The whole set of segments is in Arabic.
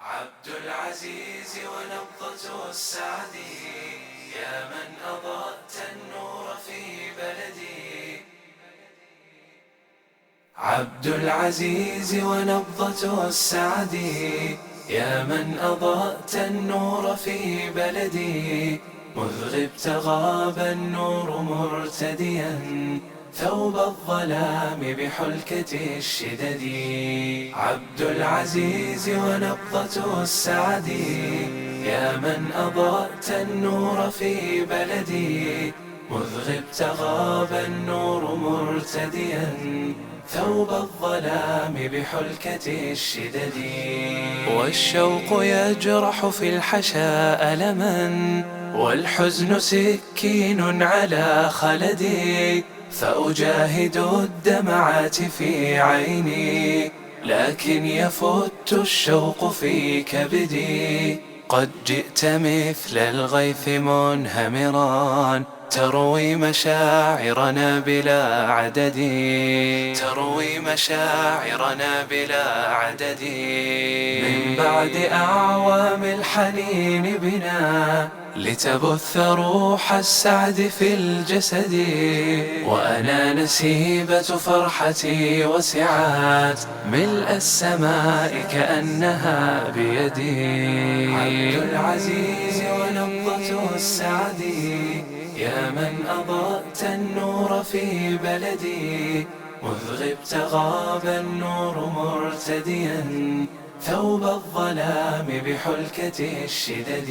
عبد العزيز ونبضة السعد يا من أضأت النور في بلدي. عبد العزيز ونبضة السعد يا من أضأت النور في بلدي. مذ غبت غاب النور مرتديا ثوب الظلام بحلكة الشدد. عبد العزيز ونبضة السعد. يا من أضأت النور في بلدي. مذ غبت غاب النور مرتديا. ثوب الظلام بحلكة الشدد. والشوق يجرح في الحشا ألما. والحزن سكين على خلدي. فأجاهد الدمعات في عيني لكن يفت الشوق في كبدي. قد جئت مثل الغيث منهمرا تروي مشاعرنا بلا عدد. تروي مشاعرنا بلا عدد. من بعد أعوام الحنين بنا لتبث روح السعد في الجسد وأنا نسيبة فرحتي وسعات ملء السماء كأنها بيدي. عبد العزيز ونبضة السعد يا من أضأت النور في بلدي. مذ غبت غاب النور مرتديا. ثوب الظلام بحلكة الشدد.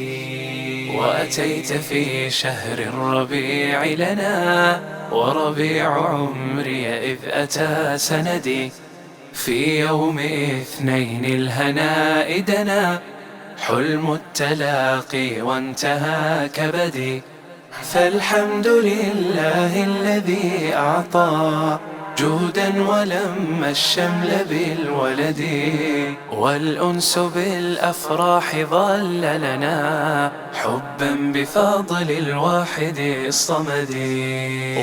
وأتيت في شهر الربيع لنا وربيع عمري إذ أتى سندي. في يوم اثنين الهناء دنا حلم التلاقي وانتهى كبدي. فالحمد لله الذي أعطى جودا ولم الشمل بالولد والأنس بالأفراح ظل لنا حبا بفضل الواحد الصمد.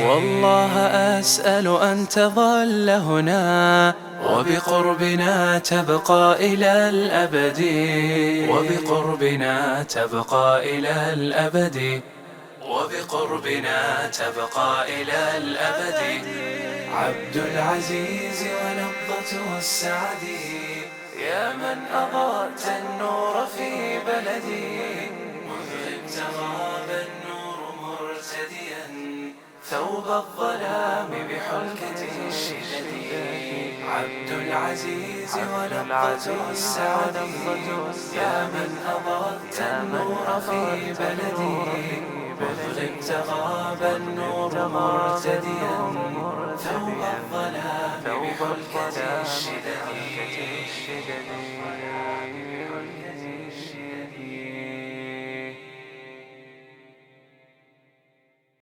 والله أسأل أن تظل هنا وبقربنا تبقى إلى الأبد. وبقربنا تبقى إلى الأبد. وبقربنا تبقى إلى الأبد. عبد العزيز ونبضة السعد يا من أضأت النور في بلدي مذ غاب النور مرتديا ثوب الظلام بحلكة الشدد عبد العزيز ونبضة السعد يا من أضأت النور في بلدي مذ غاب النور مرتديا ثوب الظلام بحلكة الشدد